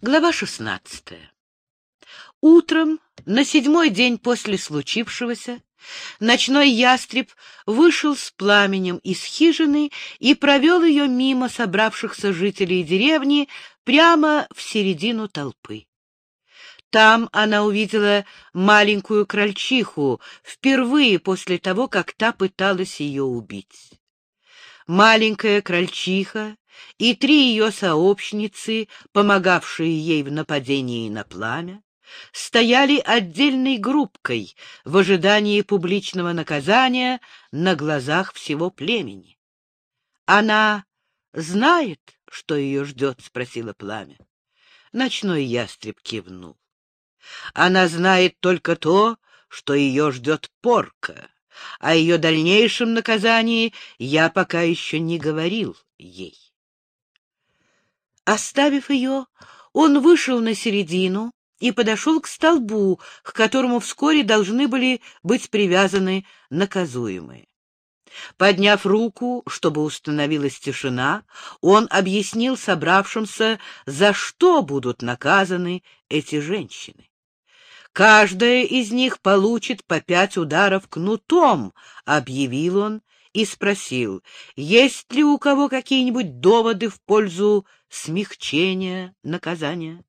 Глава шестнадцатая. Утром, на седьмой день после случившегося, ночной ястреб вышел с пламенем из хижины и провел ее мимо собравшихся жителей деревни прямо в середину толпы. Там она увидела маленькую крольчиху впервые после того, как та пыталась ее убить. Маленькая крольчиха и три ее сообщницы, помогавшие ей в нападении на пламя, стояли отдельной группкой в ожидании публичного наказания на глазах всего племени. «Она знает, что ее ждет?» — спросила пламя. Ночной ястреб кивнул. «Она знает только то, что ее ждет порка, о ее дальнейшем наказании я пока еще не говорил ей». Оставив ее, он вышел на середину и подошел к столбу, к которому вскоре должны были быть привязаны наказуемые. Подняв руку, чтобы установилась тишина, он объяснил собравшимся, за что будут наказаны эти женщины. «Каждая из них получит по пять ударов кнутом», — объявил он и спросил, есть ли у кого какие-нибудь доводы в пользу смягчения наказания.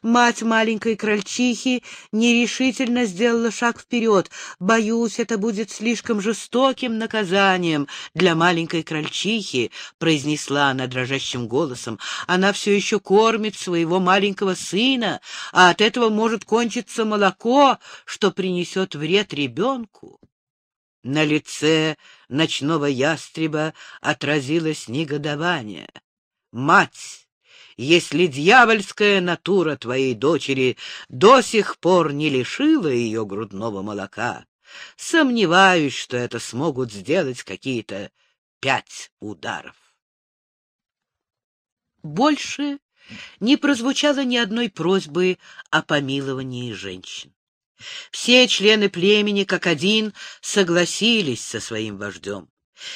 Мать маленькой крольчихи нерешительно сделала шаг вперед. «Боюсь, это будет слишком жестоким наказанием для маленькой крольчихи», — произнесла она дрожащим голосом. «Она все еще кормит своего маленького сына, а от этого может кончиться молоко, что принесет вред ребенку». На лице ночного ястреба отразилось негодование. «Мать, если дьявольская натура твоей дочери до сих пор не лишила ее грудного молока, сомневаюсь, что это смогут сделать какие-то пять ударов». Больше не прозвучало ни одной просьбы о помиловании женщин. Все члены племени, как один, согласились со своим вождем.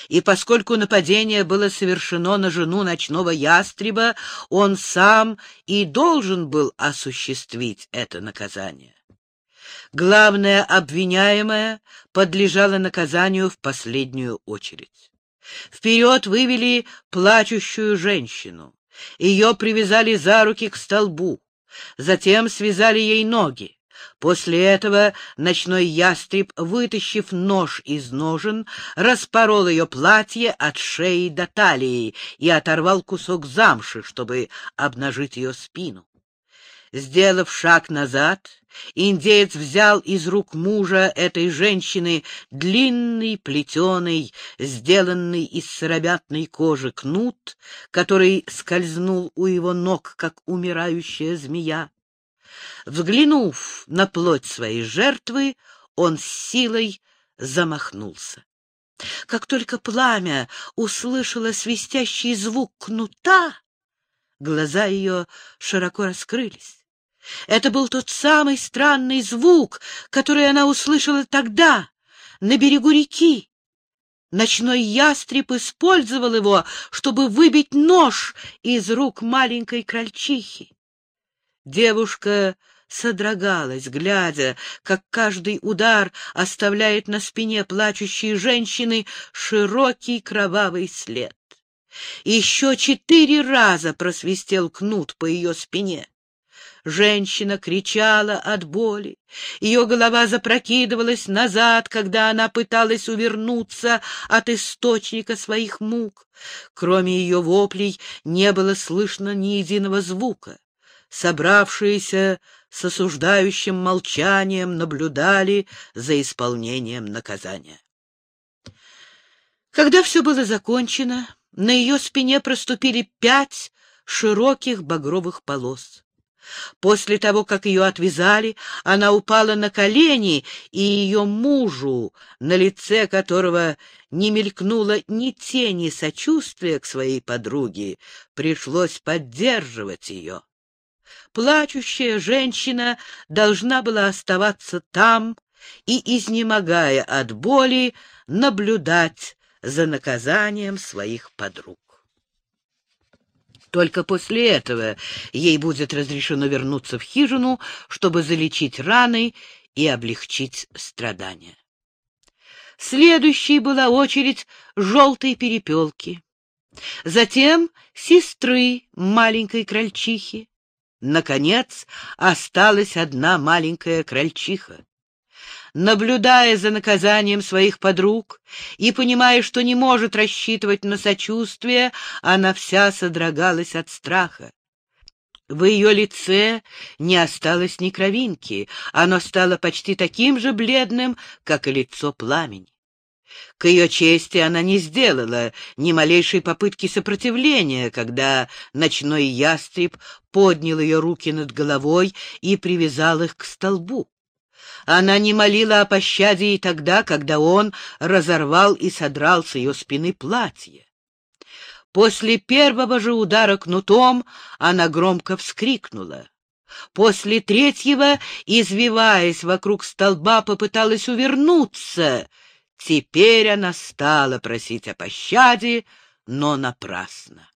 И поскольку нападение было совершено на жену ночного ястреба, он сам и должен был осуществить это наказание. Главная обвиняемая подлежала наказанию в последнюю очередь. Вперед вывели плачущую женщину. Ее привязали за руки к столбу. Затем связали ей ноги. После этого ночной ястреб, вытащив нож из ножен, распорол ее платье от шеи до талии и оторвал кусок замши, чтобы обнажить ее спину. Сделав шаг назад, индеец взял из рук мужа этой женщины длинный, плетеный, сделанный из сыромятной кожи кнут, который скользнул у его ног, как умирающая змея. Взглянув на плоть своей жертвы, он с силой замахнулся. Как только пламя услышало свистящий звук кнута, глаза ее широко раскрылись. Это был тот самый странный звук, который она услышала тогда, на берегу реки. Ночной ястреб использовал его, чтобы выбить нож из рук маленькой крольчихи. Девушка содрогалась, глядя, как каждый удар оставляет на спине плачущей женщины широкий кровавый след. Еще четыре раза просвистел кнут по ее спине. Женщина кричала от боли. Ее голова запрокидывалась назад, когда она пыталась увернуться от источника своих мук. Кроме ее воплей не было слышно ни единого звука собравшиеся с осуждающим молчанием наблюдали за исполнением наказания. Когда все было закончено, на ее спине проступили пять широких багровых полос. После того, как ее отвязали, она упала на колени, и ее мужу, на лице которого не мелькнуло ни тени сочувствия к своей подруге, пришлось поддерживать ее. Плачущая женщина должна была оставаться там и, изнемогая от боли, наблюдать за наказанием своих подруг. Только после этого ей будет разрешено вернуться в хижину, чтобы залечить раны и облегчить страдания. Следующей была очередь желтой перепелки. Затем сестры маленькой крольчихи. Наконец, осталась одна маленькая крольчиха наблюдая за наказанием своих подруг и понимая, что не может рассчитывать на сочувствие, она вся содрогалась от страха. В ее лице не осталось ни кровинки, оно стало почти таким же бледным, как и лицо пламени. К ее чести она не сделала ни малейшей попытки сопротивления, когда ночной ястреб поднял ее руки над головой и привязал их к столбу. Она не молила о пощаде и тогда, когда он разорвал и содрал с ее спины платье. После первого же удара кнутом она громко вскрикнула. После третьего, извиваясь вокруг столба, попыталась увернуться. Теперь она стала просить о пощаде, но напрасно.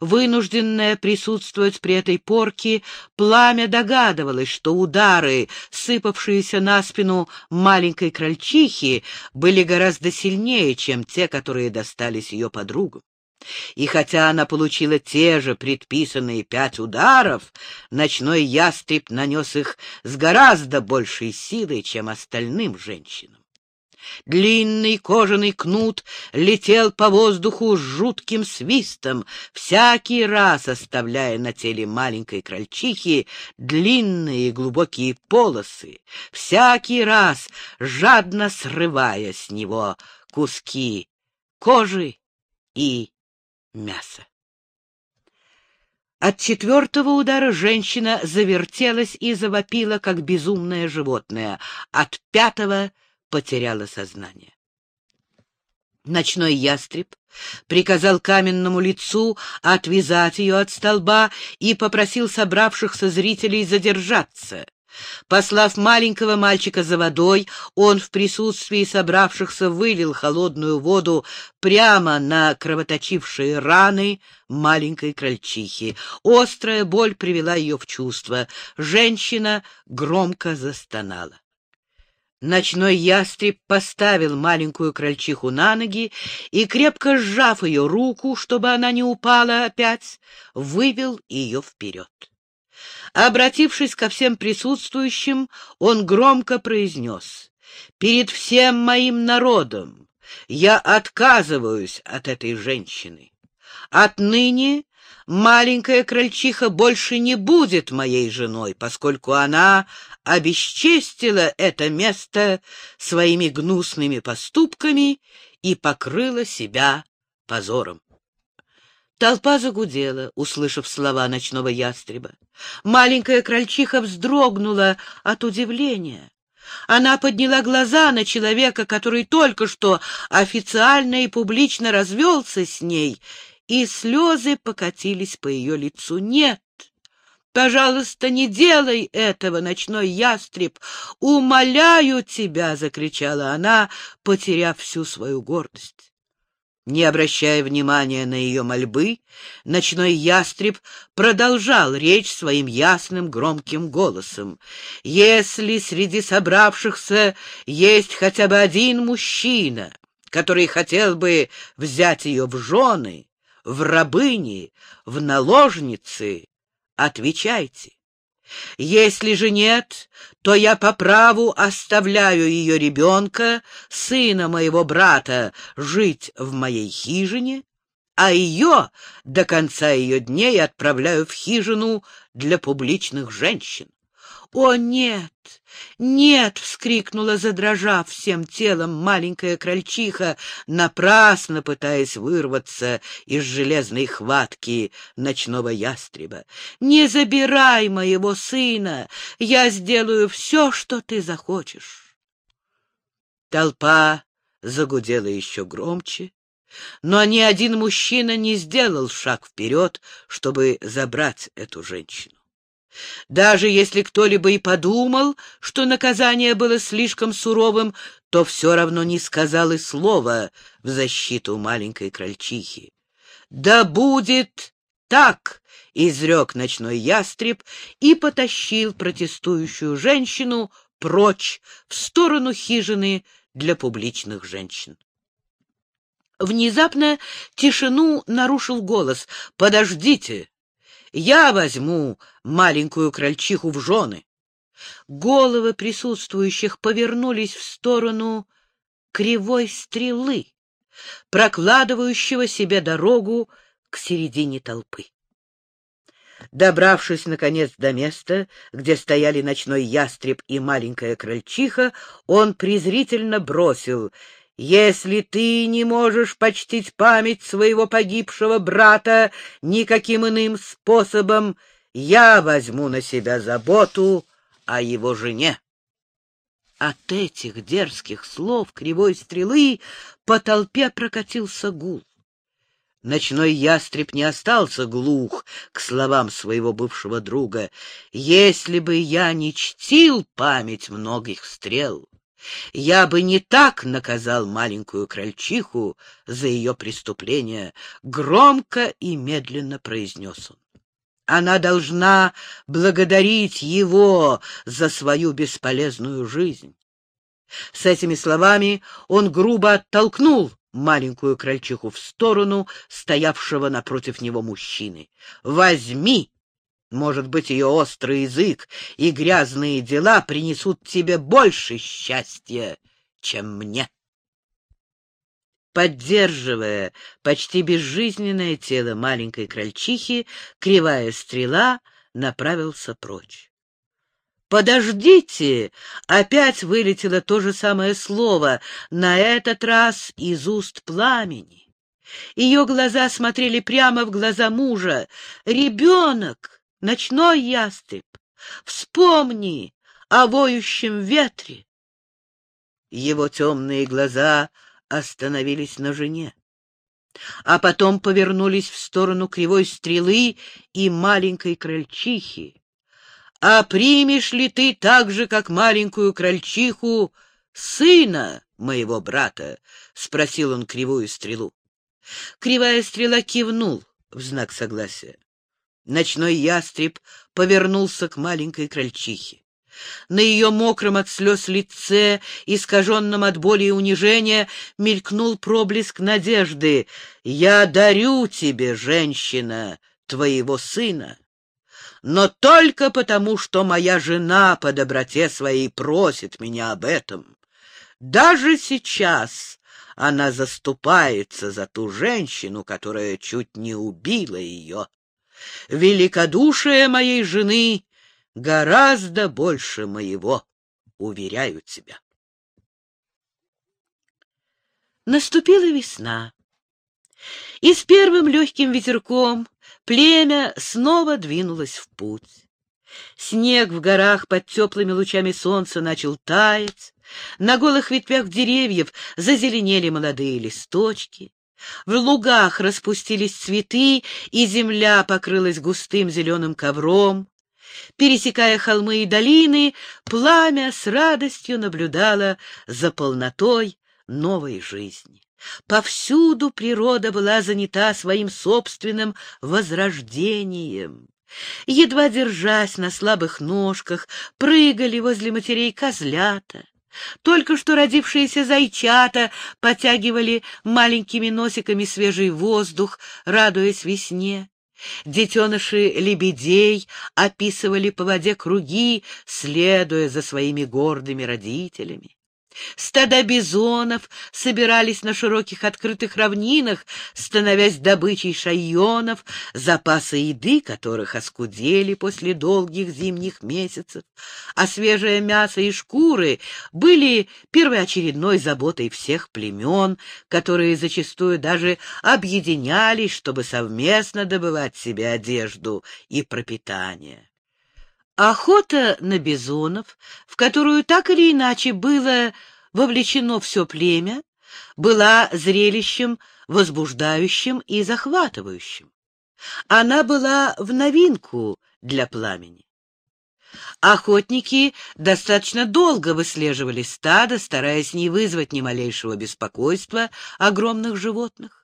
Вынужденная присутствовать при этой порке, пламя догадывалось, что удары, сыпавшиеся на спину маленькой крольчихи, были гораздо сильнее, чем те, которые достались ее подругам. И хотя она получила те же предписанные пять ударов, ночной ястреб нанес их с гораздо большей силой, чем остальным женщинам. Длинный кожаный кнут летел по воздуху с жутким свистом, всякий раз оставляя на теле маленькой крольчихи длинные глубокие полосы, всякий раз жадно срывая с него куски кожи и мяса. От четвертого удара женщина завертелась и завопила, как безумное животное. От пятого потеряла сознание. Ночной ястреб приказал каменному лицу отвязать ее от столба и попросил собравшихся зрителей задержаться. Послав маленького мальчика за водой, он в присутствии собравшихся вылил холодную воду прямо на кровоточившие раны маленькой крольчихи. Острая боль привела ее в чувство. Женщина громко застонала. Ночной ястреб поставил маленькую крольчиху на ноги и, крепко сжав ее руку, чтобы она не упала опять, вывел ее вперед. Обратившись ко всем присутствующим, он громко произнес «Перед всем моим народом я отказываюсь от этой женщины. Отныне маленькая крольчиха больше не будет моей женой, поскольку она обесчестила это место своими гнусными поступками и покрыла себя позором. Толпа загудела, услышав слова ночного ястреба. Маленькая крольчиха вздрогнула от удивления. Она подняла глаза на человека, который только что официально и публично развелся с ней, и слезы покатились по ее лицу. «Нет, пожалуйста, не делай этого, ночной ястреб! Умоляю тебя!» — закричала она, потеряв всю свою гордость. Не обращая внимания на ее мольбы, ночной ястреб продолжал речь своим ясным громким голосом. «Если среди собравшихся есть хотя бы один мужчина, который хотел бы взять ее в жены, в рабыни, в наложницы, отвечайте. Если же нет, то я по праву оставляю ее ребенка, сына моего брата, жить в моей хижине, а ее до конца ее дней отправляю в хижину для публичных женщин. «О, нет! Нет!» — вскрикнула, задрожав всем телом маленькая крольчиха, напрасно пытаясь вырваться из железной хватки ночного ястреба. «Не забирай моего сына! Я сделаю все, что ты захочешь!» Толпа загудела еще громче, но ни один мужчина не сделал шаг вперед, чтобы забрать эту женщину. Даже если кто-либо и подумал, что наказание было слишком суровым, то все равно не сказал и слова в защиту маленькой крольчихи. «Да будет так!» — изрек ночной ястреб и потащил протестующую женщину прочь, в сторону хижины для публичных женщин. Внезапно тишину нарушил голос. «Подождите! Я возьму маленькую крольчиху в жены!» Головы присутствующих повернулись в сторону кривой стрелы, прокладывающего себе дорогу к середине толпы. Добравшись, наконец, до места, где стояли ночной ястреб и маленькая крольчиха, он презрительно бросил если ты не можешь почтить память своего погибшего брата никаким иным способом, я возьму на себя заботу о его жене. От этих дерзких слов кривой стрелы по толпе прокатился гул. Ночной ястреб не остался глух к словам своего бывшего друга. «Если бы я не чтил память многих стрел, я бы не так наказал маленькую крольчиху за ее преступление», — громко и медленно произнес он. Она должна благодарить его за свою бесполезную жизнь. С этими словами он грубо оттолкнул маленькую крольчиху в сторону стоявшего напротив него мужчины. «Возьми!» Может быть, ее острый язык и грязные дела принесут тебе больше счастья, чем мне. Поддерживая почти безжизненное тело маленькой крольчихи, кривая стрела направился прочь. «Подождите!» — опять вылетело то же самое слово, на этот раз из уст пламени. Ее глаза смотрели прямо в глаза мужа. «Ребенок! Ночной ястреб! Вспомни о воющем ветре!» Его темные глаза остановились на жене, а потом повернулись в сторону кривой стрелы и маленькой крольчихи. «А примешь ли ты так же, как маленькую крольчиху, сына моего брата?» — спросил он кривую стрелу. Кривая стрела кивнул в знак согласия. Ночной ястреб повернулся к маленькой крольчихе. На ее мокром от слез лице, искаженном от боли и унижения, мелькнул проблеск надежды. «Я дарю тебе, женщина, твоего сына, но только потому, что моя жена по доброте своей просит меня об этом. Даже сейчас она заступается за ту женщину, которая чуть не убила ее. Великодушие моей жены гораздо больше моего, уверяю тебя. Наступила весна, и с первым легким ветерком племя снова двинулось в путь. Снег в горах под теплыми лучами солнца начал таять, на голых ветвях деревьев зазеленели молодые листочки, в лугах распустились цветы, и земля покрылась густым зеленым ковром. Пересекая холмы и долины, пламя с радостью наблюдало за полнотой новой жизни. Повсюду природа была занята своим собственным возрождением. Едва держась на слабых ножках, прыгали возле матерей козлята. Только что родившиеся зайчата потягивали маленькими носиками свежий воздух, радуясь весне. Детеныши лебедей описывали по воде круги, следуя за своими гордыми родителями. Стада бизонов собирались на широких открытых равнинах, становясь добычей шайонов, запасы еды которых оскудели после долгих зимних месяцев, а свежее мясо и шкуры были первоочередной заботой всех племен, которые зачастую даже объединялись, чтобы совместно добывать себе одежду и пропитание. Охота на бизонов, в которую так или иначе было вовлечено все племя, была зрелищем возбуждающим и захватывающим. Она была в новинку для пламени. Охотники достаточно долго выслеживали стадо, стараясь не вызвать ни малейшего беспокойства огромных животных.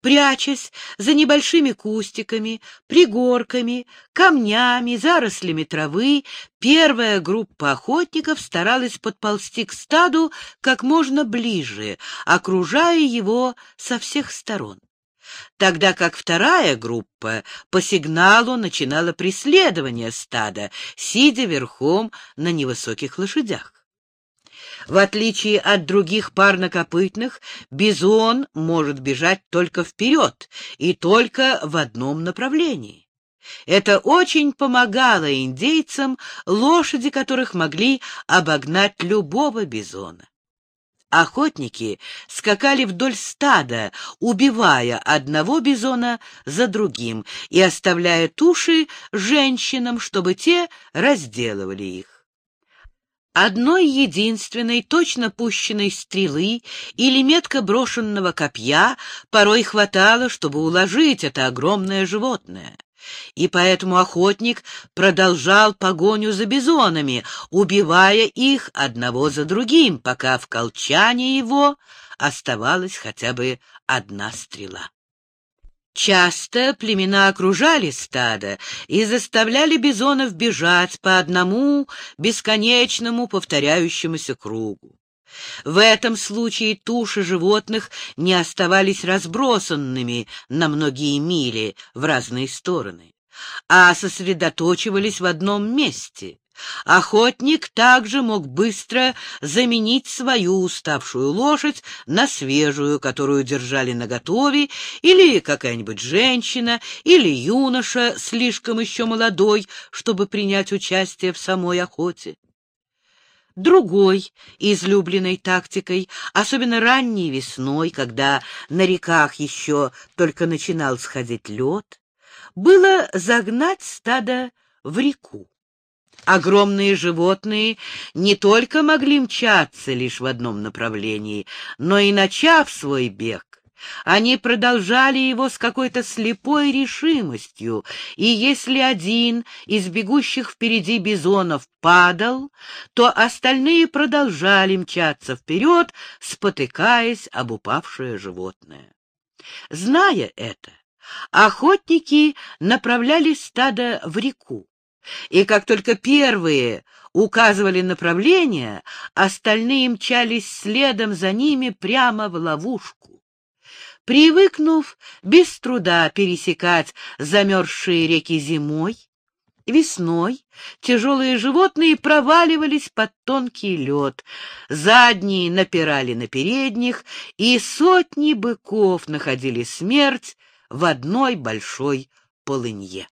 Прячась за небольшими кустиками, пригорками, камнями, зарослями травы, первая группа охотников старалась подползти к стаду как можно ближе, окружая его со всех сторон тогда как вторая группа по сигналу начинала преследование стада, сидя верхом на невысоких лошадях. В отличие от других парнокопытных, бизон может бежать только вперед и только в одном направлении. Это очень помогало индейцам, лошади которых могли обогнать любого бизона. Охотники скакали вдоль стада, убивая одного бизона за другим и оставляя туши женщинам, чтобы те разделывали их. Одной единственной точно пущенной стрелы или метко брошенного копья порой хватало, чтобы уложить это огромное животное. И поэтому охотник продолжал погоню за бизонами, убивая их одного за другим, пока в колчане его оставалась хотя бы одна стрела. Часто племена окружали стадо и заставляли бизонов бежать по одному бесконечному повторяющемуся кругу. В этом случае туши животных не оставались разбросанными на многие мили в разные стороны, а сосредоточивались в одном месте. Охотник также мог быстро заменить свою уставшую лошадь на свежую, которую держали наготове, или какая-нибудь женщина, или юноша, слишком еще молодой, чтобы принять участие в самой охоте. Другой излюбленной тактикой, особенно ранней весной, когда на реках еще только начинал сходить лед, было загнать стадо в реку. Огромные животные не только могли мчаться лишь в одном направлении, но и, начав свой бег, они продолжали его с какой-то слепой решимостью, и если один из бегущих впереди бизонов падал, то остальные продолжали мчаться вперед, спотыкаясь об упавшее животное. Зная это, охотники направляли стадо в реку, и как только первые указывали направление, остальные мчались следом за ними прямо в ловушку. Привыкнув без труда пересекать замерзшие реки зимой, Весной тяжелые животные проваливались под тонкий лед, задние напирали на передних, и сотни быков находили смерть в одной большой полынье.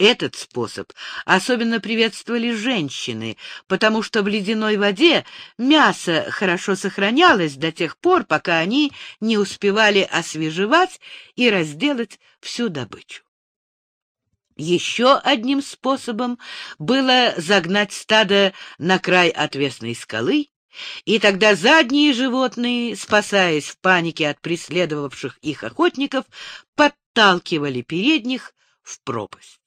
Этот способ особенно приветствовали женщины, потому что в ледяной воде мясо хорошо сохранялось до тех пор, пока они не успевали освежевать и разделать всю добычу. Еще одним способом было загнать стадо на край отвесной скалы, и тогда задние животные, спасаясь в панике от преследовавших их охотников, подталкивали передних в пропасть.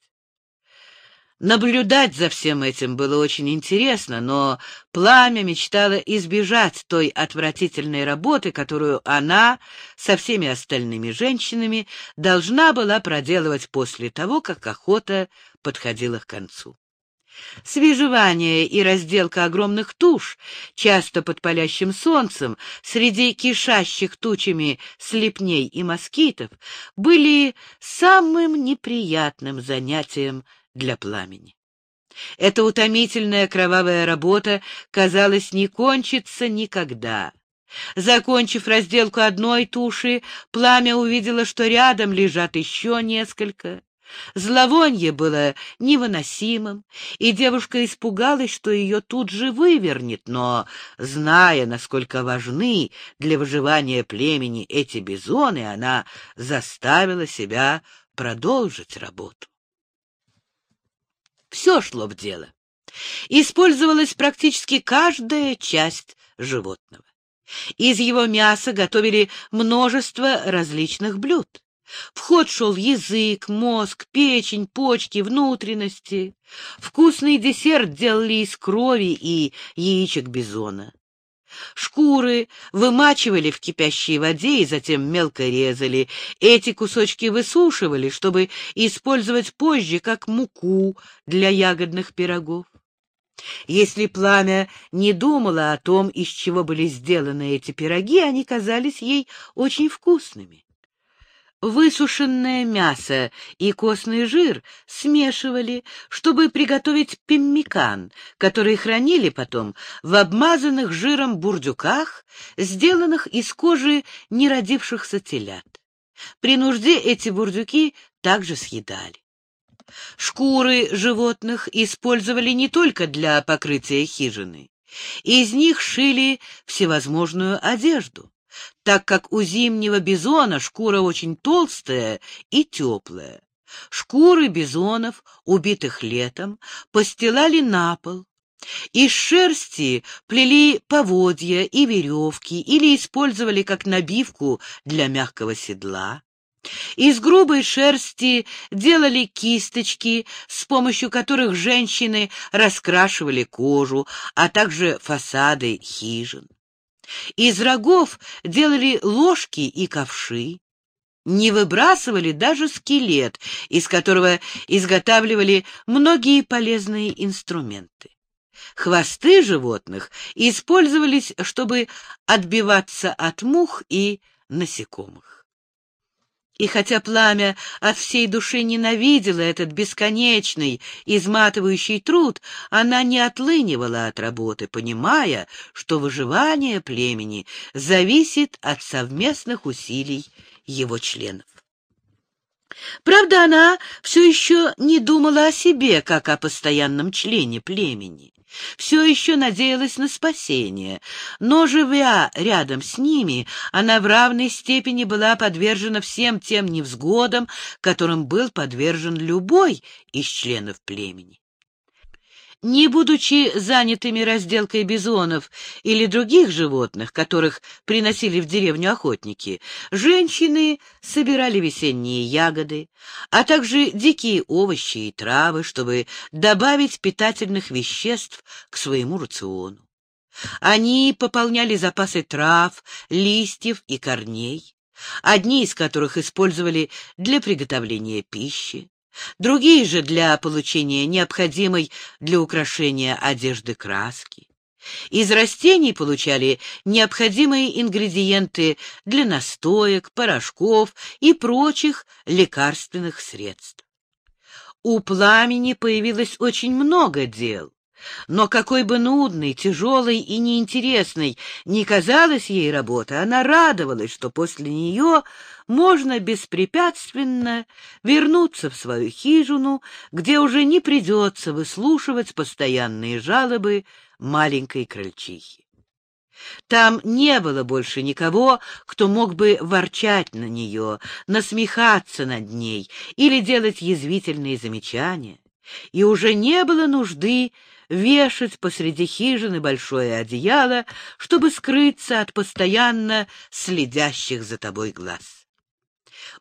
Наблюдать за всем этим было очень интересно, но Пламя мечтала избежать той отвратительной работы, которую она со всеми остальными женщинами должна была проделывать после того, как охота подходила к концу. Свежевание и разделка огромных туш, часто под палящим солнцем, среди кишащих тучами слепней и москитов, были самым неприятным занятием для пламени. Эта утомительная кровавая работа, казалось, не кончится никогда. Закончив разделку одной туши, пламя увидело, что рядом лежат еще несколько. Зловонье было невыносимым, и девушка испугалась, что ее тут же вывернет, но, зная, насколько важны для выживания племени эти бизоны, она заставила себя продолжить работу. Все шло в дело. Использовалась практически каждая часть животного. Из его мяса готовили множество различных блюд. В ход шел язык, мозг, печень, почки, внутренности. Вкусный десерт делали из крови и яичек бизона. Шкуры вымачивали в кипящей воде и затем мелко резали. Эти кусочки высушивали, чтобы использовать позже как муку для ягодных пирогов. Если пламя не думало о том, из чего были сделаны эти пироги, они казались ей очень вкусными. Высушенное мясо и костный жир смешивали, чтобы приготовить пеммикан, который хранили потом в обмазанных жиром бурдюках, сделанных из кожи неродившихся телят. При нужде эти бурдюки также съедали. Шкуры животных использовали не только для покрытия хижины. Из них шили всевозможную одежду, так как у зимнего бизона шкура очень толстая и теплая. Шкуры бизонов, убитых летом, постилали на пол. Из шерсти плели поводья и веревки или использовали как набивку для мягкого седла. Из грубой шерсти делали кисточки, с помощью которых женщины раскрашивали кожу, а также фасады хижин. Из рогов делали ложки и ковши. Не выбрасывали даже скелет, из которого изготавливали многие полезные инструменты. Хвосты животных использовались, чтобы отбиваться от мух и насекомых. И хотя пламя от всей души ненавидело этот бесконечный, изматывающий труд, она не отлынивала от работы, понимая, что выживание племени зависит от совместных усилий его членов. Правда, она все еще не думала о себе, как о постоянном члене племени все еще надеялась на спасение, но, живя рядом с ними, она в равной степени была подвержена всем тем невзгодам, которым был подвержен любой из членов племени. Не будучи занятыми разделкой бизонов или других животных, которых приносили в деревню охотники, женщины собирали весенние ягоды, а также дикие овощи и травы, чтобы добавить питательных веществ к своему рациону. Они пополняли запасы трав, листьев и корней, одни из которых использовали для приготовления пищи, другие же для получения необходимой для украшения одежды краски. Из растений получали необходимые ингредиенты для настоек, порошков и прочих лекарственных средств. У пламени появилось очень много дел, но какой бы нудной, тяжелой и неинтересной ни казалась ей работа, она радовалась, что после нее можно беспрепятственно вернуться в свою хижину, где уже не придется выслушивать постоянные жалобы маленькой крольчихи. Там не было больше никого, кто мог бы ворчать на нее, насмехаться над ней или делать язвительные замечания, и уже не было нужды вешать посреди хижины большое одеяло, чтобы скрыться от постоянно следящих за тобой глаз.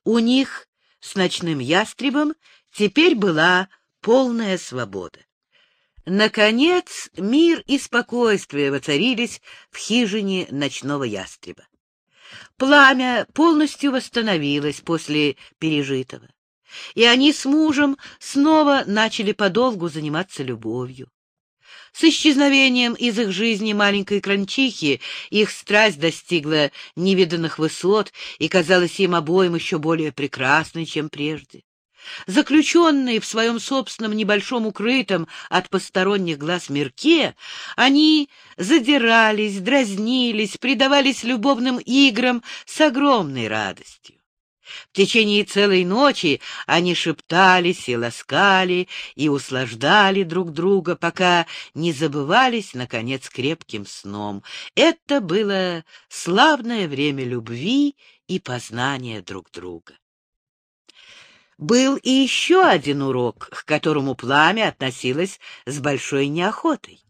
У них с ночным ястребом теперь была полная свобода. Наконец, мир и спокойствие воцарились в хижине ночного ястреба. Пламя полностью восстановилось после пережитого, и они с мужем снова начали подолгу заниматься любовью. С исчезновением из их жизни маленькой кранчихи их страсть достигла невиданных высот и казалась им обоим еще более прекрасной, чем прежде. Заключенные в своем собственном небольшом укрытом от посторонних глаз мирке, они задирались, дразнились, предавались любовным играм с огромной радостью. В течение целой ночи они шептались и ласкали, и услаждали друг друга, пока не забывались, наконец, крепким сном. Это было славное время любви и познания друг друга. Был и еще один урок, к которому пламя относилось с большой неохотой.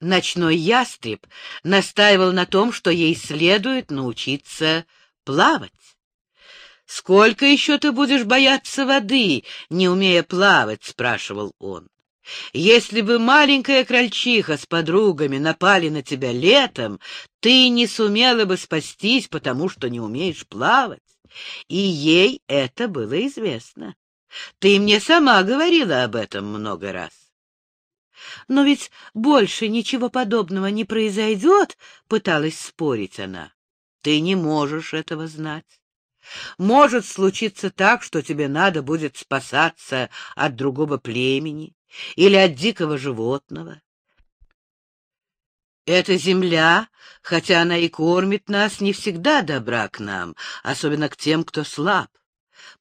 Ночной ястреб настаивал на том, что ей следует научиться плавать. «Сколько еще ты будешь бояться воды, не умея плавать?» — спрашивал он. Если бы маленькая крольчиха с подругами напали на тебя летом, ты не сумела бы спастись, потому что не умеешь плавать. И ей это было известно. Ты мне сама говорила об этом много раз. Но ведь больше ничего подобного не произойдет, — пыталась спорить она. Ты не можешь этого знать. Может случиться так, что тебе надо будет спасаться от другого племени или от дикого животного. Эта земля, хотя она и кормит нас, не всегда добра к нам, особенно к тем, кто слаб.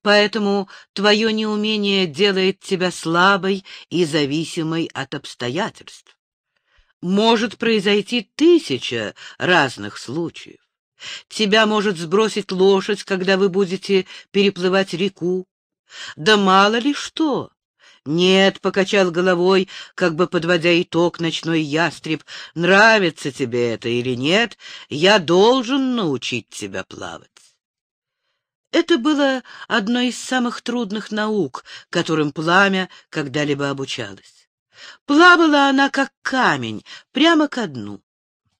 Поэтому твое неумение делает тебя слабой и зависимой от обстоятельств. Может произойти тысяча разных случаев. Тебя может сбросить лошадь, когда вы будете переплывать реку. Да мало ли что. Нет, — покачал головой, как бы подводя итог ночной ястреб, — нравится тебе это или нет, я должен научить тебя плавать. Это было одной из самых трудных наук, которым пламя когда-либо обучалось. Плавала она, как камень, прямо ко дну.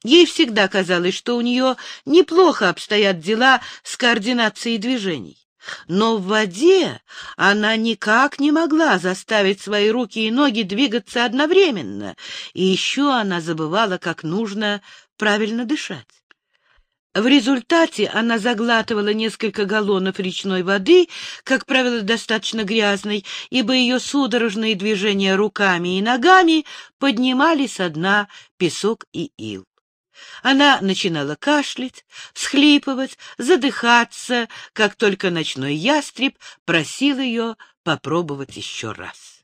Ей всегда казалось, что у нее неплохо обстоят дела с координацией движений. Но в воде она никак не могла заставить свои руки и ноги двигаться одновременно, и еще она забывала, как нужно правильно дышать. В результате она заглатывала несколько галлонов речной воды, как правило, достаточно грязной, ибо ее судорожные движения руками и ногами поднимали со дна песок и ил. Она начинала кашлять, схлипывать, задыхаться, как только ночной ястреб просил ее попробовать еще раз.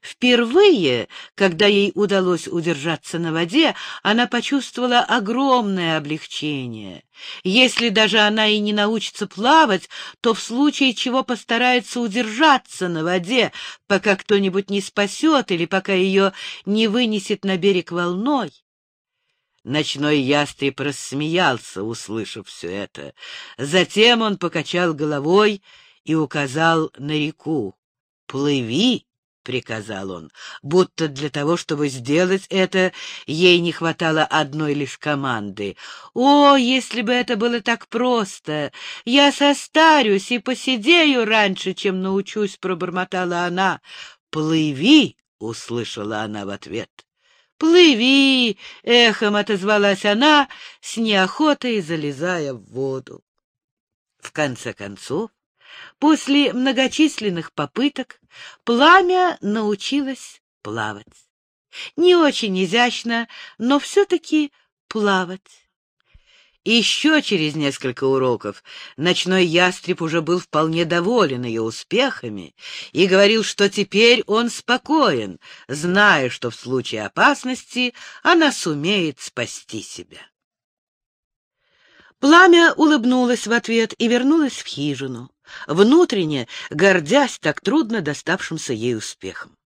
Впервые, когда ей удалось удержаться на воде, она почувствовала огромное облегчение. Если даже она и не научится плавать, то в случае чего постарается удержаться на воде, пока кто-нибудь не спасет или пока ее не вынесет на берег волной. Ночной ястреб рассмеялся, услышав все это. Затем он покачал головой и указал на реку. «Плыви!» — приказал он, будто для того, чтобы сделать это, ей не хватало одной лишь команды. «О, если бы это было так просто! Я состарюсь и посидею раньше, чем научусь!» — пробормотала она. «Плыви!» — услышала она в ответ. «Плыви!» — эхом отозвалась она, с неохотой залезая в воду. В конце концов, после многочисленных попыток, пламя научилось плавать. Не очень изящно, но все-таки плавать. Еще через несколько уроков ночной ястреб уже был вполне доволен ее успехами и говорил, что теперь он спокоен, зная, что в случае опасности она сумеет спасти себя. Пламя улыбнулось в ответ и вернулось в хижину, внутренне гордясь так трудно доставшимся ей успехом.